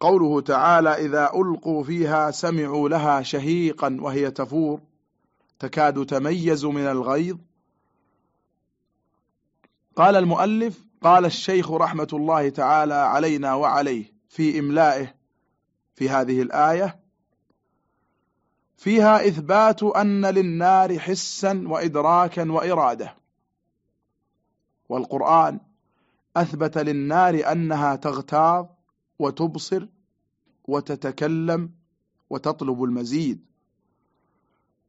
قوله تعالى إذا ألقوا فيها سمعوا لها شهيقا وهي تفور تكاد تميز من الغيظ. قال المؤلف قال الشيخ رحمة الله تعالى علينا وعليه في إملائه في هذه الآية فيها إثبات أن للنار حسا وإدراكا وإرادة. والقرآن أثبت للنار أنها تغتاظ وتبصر وتتكلم وتطلب المزيد.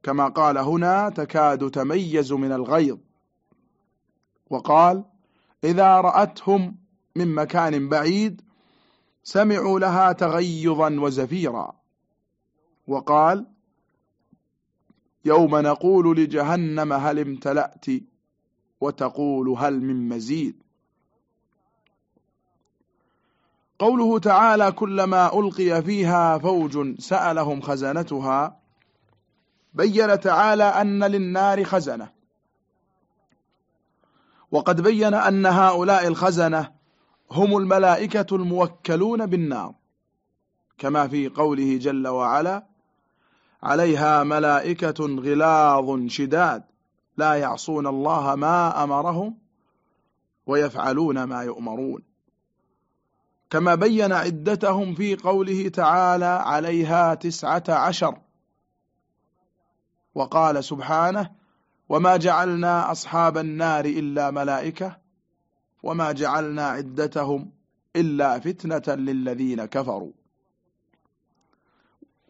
كما قال هنا تكاد تميز من الغيظ. وقال إذا رأتهم من مكان بعيد سمعوا لها تغيظا وزفيرا. وقال يوم نقول لجهنم هل امتلأت وتقول هل من مزيد. قوله تعالى كلما ألقي فيها فوج سألهم خزنتها بين تعالى أن للنار خزنة. وقد بين أن هؤلاء الخزنة هم الملائكة الموكلون بالنار كما في قوله جل وعلا عليها ملائكة غلاظ شداد لا يعصون الله ما أمرهم ويفعلون ما يؤمرون كما بين عدتهم في قوله تعالى عليها تسعة عشر. وقال سبحانه وما جعلنا أصحاب النار إلا ملائكة وما جعلنا عدتهم إلا فتنة للذين كفروا.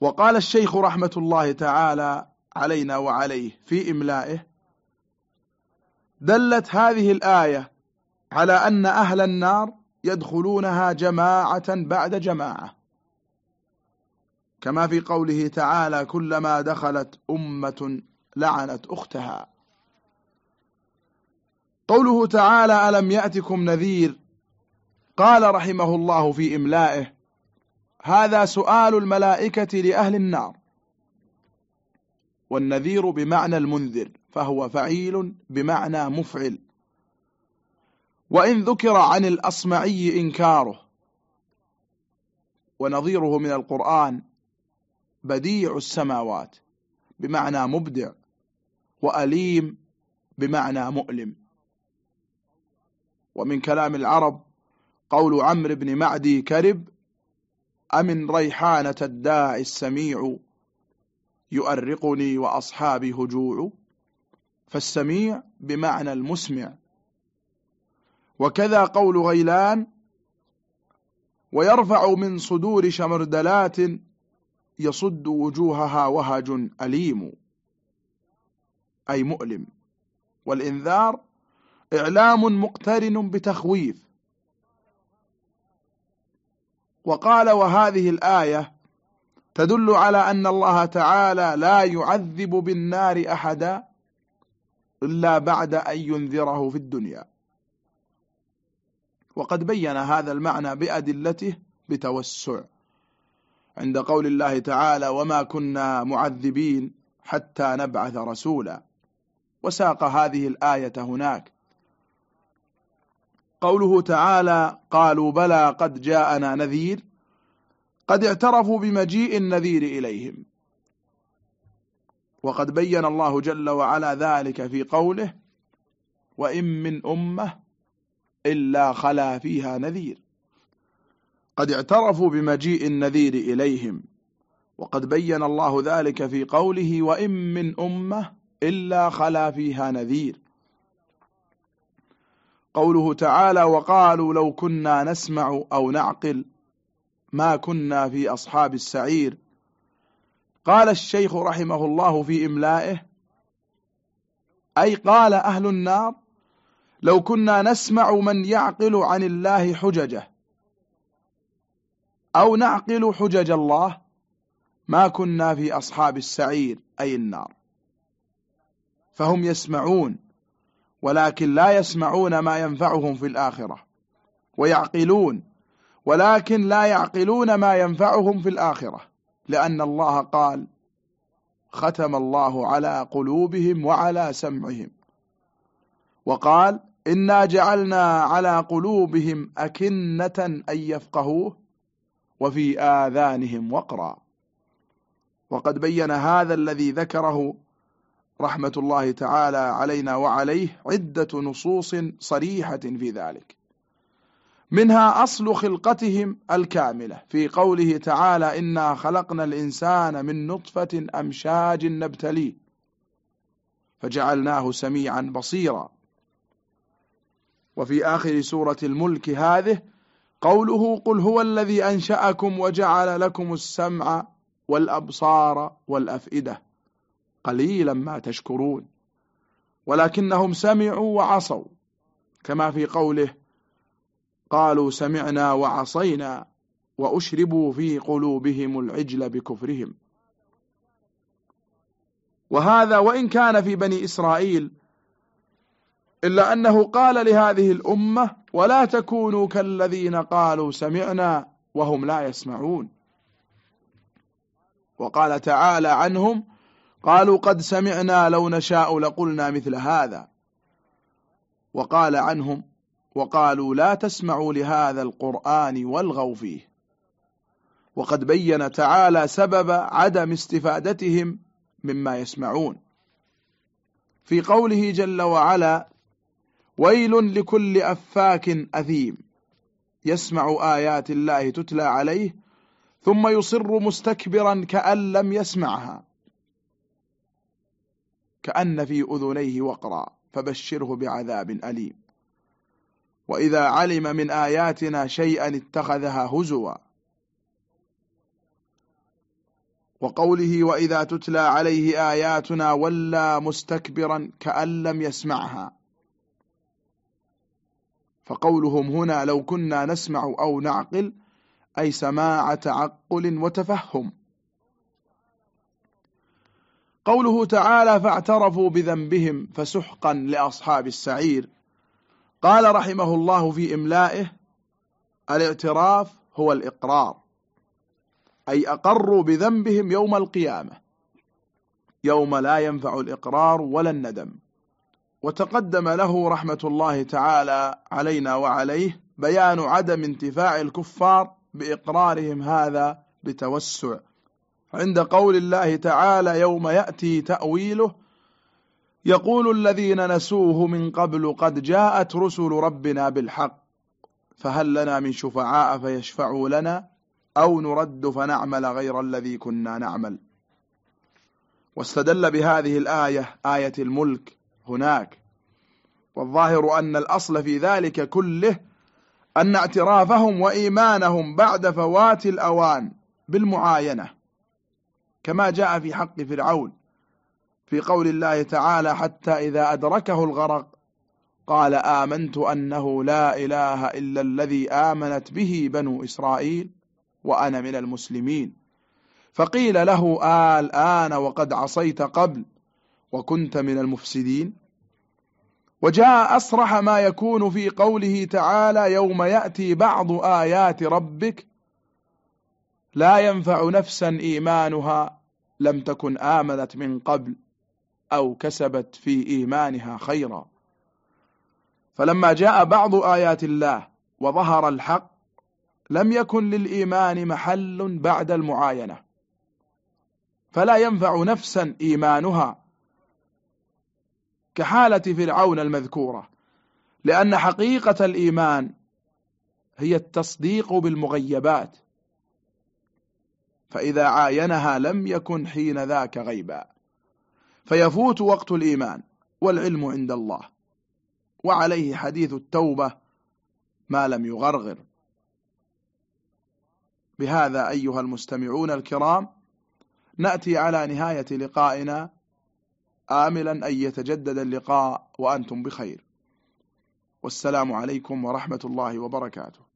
وقال الشيخ رحمة الله تعالى علينا وعليه في إملائه دلت هذه الآية على أن أهل النار يدخلونها جماعة بعد جماعة. كما في قوله تعالى كلما دخلت أمة لعنت أختها. قوله تعالى ألم يأتكم نذير؟ قال رحمه الله في إملائه هذا سؤال الملائكة لأهل النار. والنذير بمعنى المنذر فهو فعيل بمعنى مفعل. وإن ذكر عن الأصمعي إنكاره. ونظيره من القرآن بديع السماوات بمعنى مبدع وأليم بمعنى مؤلم. ومن كلام العرب قول عمرو بن معدي كرب أمن ريحانة الداعي السميع يؤرقني وأصحابي هجوع. فالسميع بمعنى المسمع وكذا قول غيلان ويرفع من صدور شمردلات يصد وجوهها وهج أليم أي مؤلم. والإنذار إعلام مقترن بتخويف. وقال وهذه الآية تدل على أن الله تعالى لا يعذب بالنار أحدا إلا بعد أن ينذره في الدنيا. وقد بين هذا المعنى بأدلته بتوسع عند قول الله تعالى وما كنا معذبين حتى نبعث رسولا. وساق هذه الآية هناك. قوله تعالى قالوا بلى قد جاءنا نذير قد اعترفوا بمجيء النذير إليهم. وقد بين الله جل وعلا ذلك في قوله وإن من أمة إلا خلا فيها نذير. قد اعترفوا بمجيء النذير إليهم وقد بين الله ذلك في قوله وإن من أمة إلا خلا فيها نذير قوله تعالى وقالوا لو كنا نسمع أو نعقل ما كنا في أصحاب السعير قال الشيخ رحمه الله في إملائه أي قال أهل النار لو كنا نسمع من يعقل عن الله حججه أو نعقل حجج الله ما كنا في أصحاب السعير أي النار. فهم يسمعون ولكن لا يسمعون ما ينفعهم في الآخرة ويعقلون ولكن لا يعقلون ما ينفعهم في الآخرة لأن الله قال ختم الله على قلوبهم وعلى سمعهم وقال إنا جعلنا على قلوبهم أكنة أن يفقهوه وفي آذانهم وقرا. وقد بين هذا الذي ذكره رحمة الله تعالى علينا وعليه عدة نصوص صريحة في ذلك. منها أصل خلقتهم الكاملة. في قوله تعالى إنا خلقنا الإنسان من نطفة أمشاج نبتليه. فجعلناه سميعا بصيرا. وفي آخر سورة الملك هذه قوله قل هو الذي أنشأكم وجعل لكم السمع والأبصار والأفئدة قليلا ما تشكرون ولكنهم سمعوا وعصوا كما في قوله قالوا سمعنا وعصينا وأشربوا في قلوبهم العجل بكفرهم. وهذا وإن كان في بني إسرائيل إلا أنه قال لهذه الأمة ولا تكونوا كالذين قالوا سمعنا وهم لا يسمعون. وقال تعالى عنهم قالوا قد سمعنا لو نشاء لقلنا مثل هذا. وقال عنهم وقالوا لا تسمعوا لهذا القرآن والغوا فيه. وقد بين تعالى سبب عدم استفادتهم مما يسمعون. في قوله جل وعلا ويل لكل أفاك أثيم. يسمع آيات الله تتلى عليه ثم يصر مستكبرا كأن لم يسمعها. كأن في أذنيه وقرا فبشره بعذاب أليم. وإذا علم من آياتنا شيئا اتخذها هزوا. وقوله وإذا تتلى عليه آياتنا ولا مستكبرا كأن لم يسمعها. فقولهم هنا لو كنا نسمع أو نعقل أي سماع تعقل وتفهم. قوله تعالى فاعترفوا بذنبهم فسحقا لأصحاب السعير قال رحمه الله في إملائه الاعتراف هو الإقرار أي أقروا بذنبهم يوم القيامة يوم لا ينفع الإقرار ولا الندم وتقدم له رحمة الله تعالى علينا وعليه بيان عدم انتفاع الكفار بإقرارهم هذا بتوسع. عند قول الله تعالى يوم يأتي تأويله يقول الذين نسوه من قبل قد جاءت رسل ربنا بالحق فهل لنا من شفعاء فيشفعوا لنا؟ أو نرد فنعمل غير الذي كنا نعمل؟ واستدل بهذه الآية آية الملك هناك. والظاهر أن الأصل في ذلك كله أن اعترافهم وإيمانهم بعد فوات الأوان بالمعاينة كما جاء في حق فرعون. في قول الله تعالى حتى إذا أدركه الغرق قال آمنت أنه لا إله إلا الذي آمنت به بنو إسرائيل وأنا من المسلمين. فقيل له الآن وقد عصيت قبل وكنت من المفسدين. وجاء أصرح ما يكون في قوله تعالى يوم يأتي بعض آيات ربك لا ينفع نفسا إيمانها لم تكن آمنت من قبل أو كسبت في إيمانها خيرا. فلما جاء بعض آيات الله وظهر الحق لم يكن للإيمان محل بعد المعاينة. فلا ينفع نفسا إيمانها كحالة فرعون المذكورة لأن حقيقة الإيمان هي التصديق بالمغيبات فإذا عاينها لم يكن حين ذاك غيبا. فيفوت وقت الإيمان والعلم عند الله وعليه حديث التوبة ما لم يغرغر. بهذا أيها المستمعون الكرام نأتي على نهاية لقائنا. آملا أن يتجدد اللقاء وأنتم بخير. والسلام عليكم ورحمة الله وبركاته.